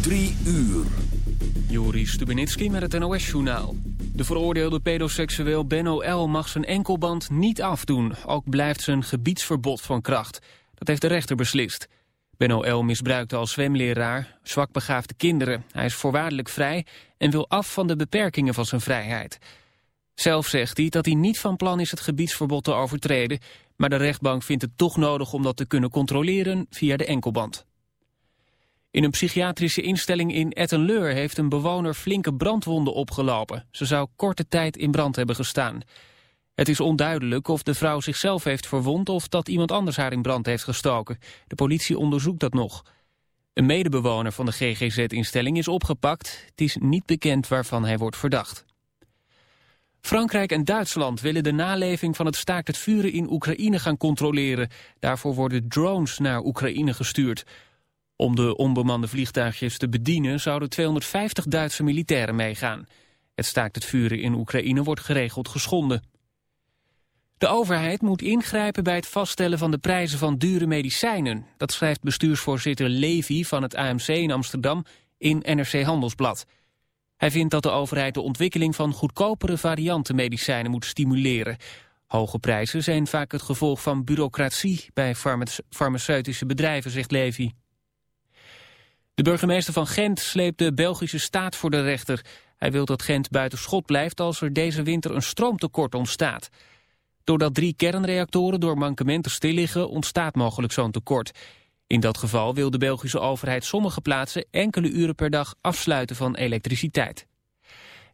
Drie uur. Juri Stubenitski met het NOS-journaal. De veroordeelde pedoseksueel Benno L. mag zijn enkelband niet afdoen. Ook blijft zijn gebiedsverbod van kracht. Dat heeft de rechter beslist. Benno L. misbruikte als zwemleraar zwakbegaafde kinderen. Hij is voorwaardelijk vrij en wil af van de beperkingen van zijn vrijheid. Zelf zegt hij dat hij niet van plan is het gebiedsverbod te overtreden... maar de rechtbank vindt het toch nodig om dat te kunnen controleren via de enkelband. In een psychiatrische instelling in Ettenleur heeft een bewoner flinke brandwonden opgelopen. Ze zou korte tijd in brand hebben gestaan. Het is onduidelijk of de vrouw zichzelf heeft verwond of dat iemand anders haar in brand heeft gestoken. De politie onderzoekt dat nog. Een medebewoner van de GGZ-instelling is opgepakt. Het is niet bekend waarvan hij wordt verdacht. Frankrijk en Duitsland willen de naleving van het staakt het vuren in Oekraïne gaan controleren. Daarvoor worden drones naar Oekraïne gestuurd. Om de onbemande vliegtuigjes te bedienen zouden 250 Duitse militairen meegaan. Het staakt het vuren in Oekraïne wordt geregeld geschonden. De overheid moet ingrijpen bij het vaststellen van de prijzen van dure medicijnen. Dat schrijft bestuursvoorzitter Levy van het AMC in Amsterdam in NRC Handelsblad. Hij vindt dat de overheid de ontwikkeling van goedkopere varianten medicijnen moet stimuleren. Hoge prijzen zijn vaak het gevolg van bureaucratie bij farmaceutische bedrijven, zegt Levy. De burgemeester van Gent sleept de Belgische staat voor de rechter. Hij wil dat Gent buiten schot blijft als er deze winter een stroomtekort ontstaat. Doordat drie kernreactoren door mankementen stil liggen ontstaat mogelijk zo'n tekort. In dat geval wil de Belgische overheid sommige plaatsen enkele uren per dag afsluiten van elektriciteit.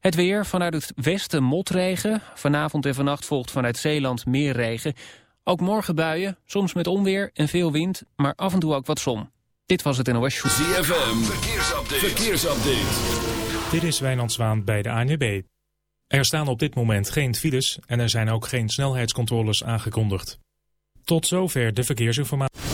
Het weer vanuit het westen motregen. Vanavond en vannacht volgt vanuit Zeeland meer regen. Ook morgen buien, soms met onweer en veel wind, maar af en toe ook wat zon. Dit was het NOS Show. ZFM, verkeersupdate. verkeersupdate. Dit is Wijnand Zwaan bij de ANWB. Er staan op dit moment geen files en er zijn ook geen snelheidscontroles aangekondigd. Tot zover de verkeersinformatie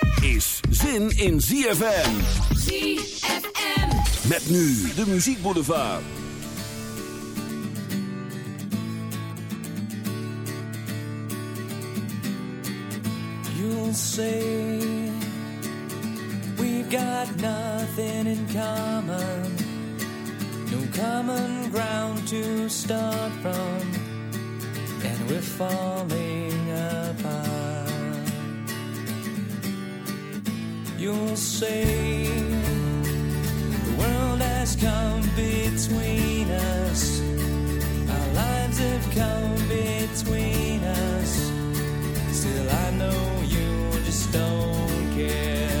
Is zin in ZFM. ZFM. Met nu de muziekboulevard. You'll say we've got nothing in common. No common ground to start from. And we're falling apart. You'll say the world has come between us. Our lives have come between us. Still, I know you just don't care.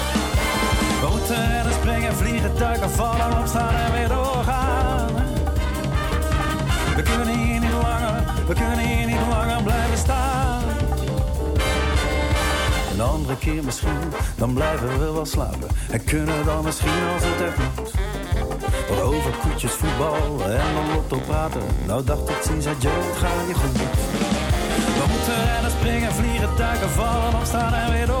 Moeten rennen, springen, vliegen, duiken, vallen, opstaan en weer doorgaan. We kunnen hier niet langer, we kunnen hier niet langer blijven staan. Een andere keer misschien, dan blijven we wel slapen. En kunnen dan misschien als het echt moet. Over koetjes, voetbal en dan lotto praten. Nou dacht ik ziens, adieu, het gaat je goed. We moeten rennen, springen, vliegen, duiken, vallen, opstaan en weer doorgaan.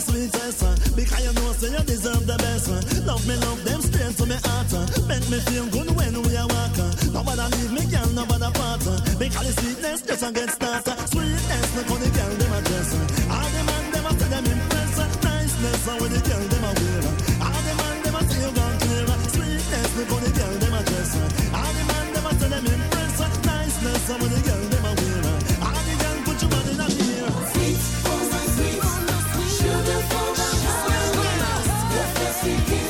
the sweetest. Because you know, I say you deserve the best. Love me, love them straight to my heart. Make me feel good when we are walking. Nobody leave me, girl, nobody part. Because the sweetness just a get started. Sweetness, no call the girl, them a dress. All the man, them a tell them impress. Niceness, when the girl, them a wear. All the man, them a say you gone clear. Sweetness, no call the girl, them a dress. All the man, them a tell them impress. Niceness, when the girl, them a wear. Mexican.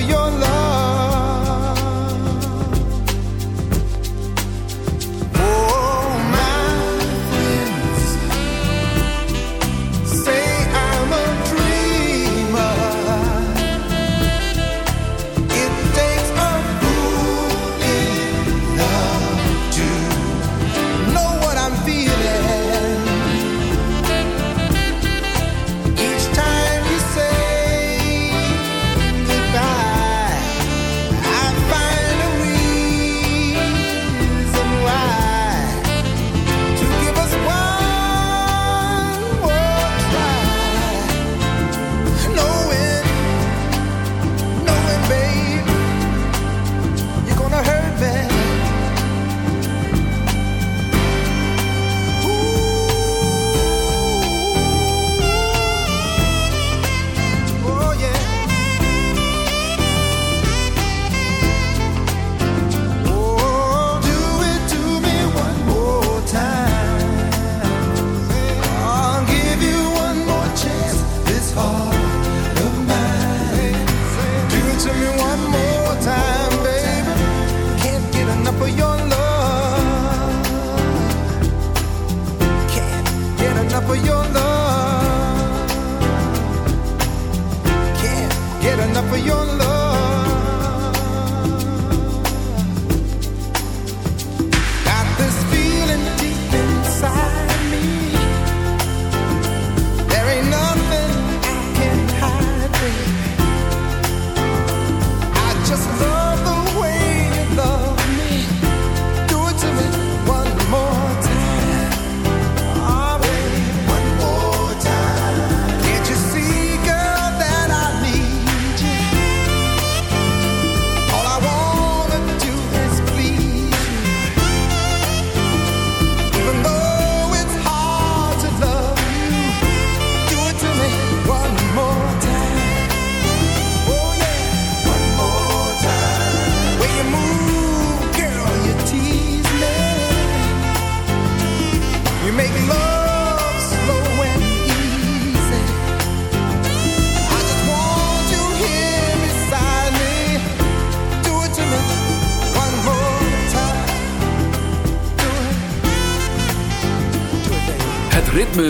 your love.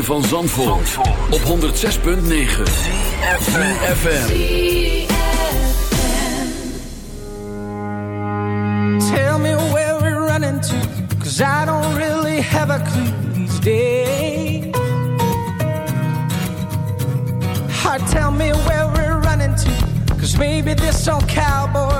van Zandvoort, op 106.9 CFFM Tell me where we're running to Cause I don't really have a clue these days. Heart, tell me where we're running to Cause maybe this old cowboy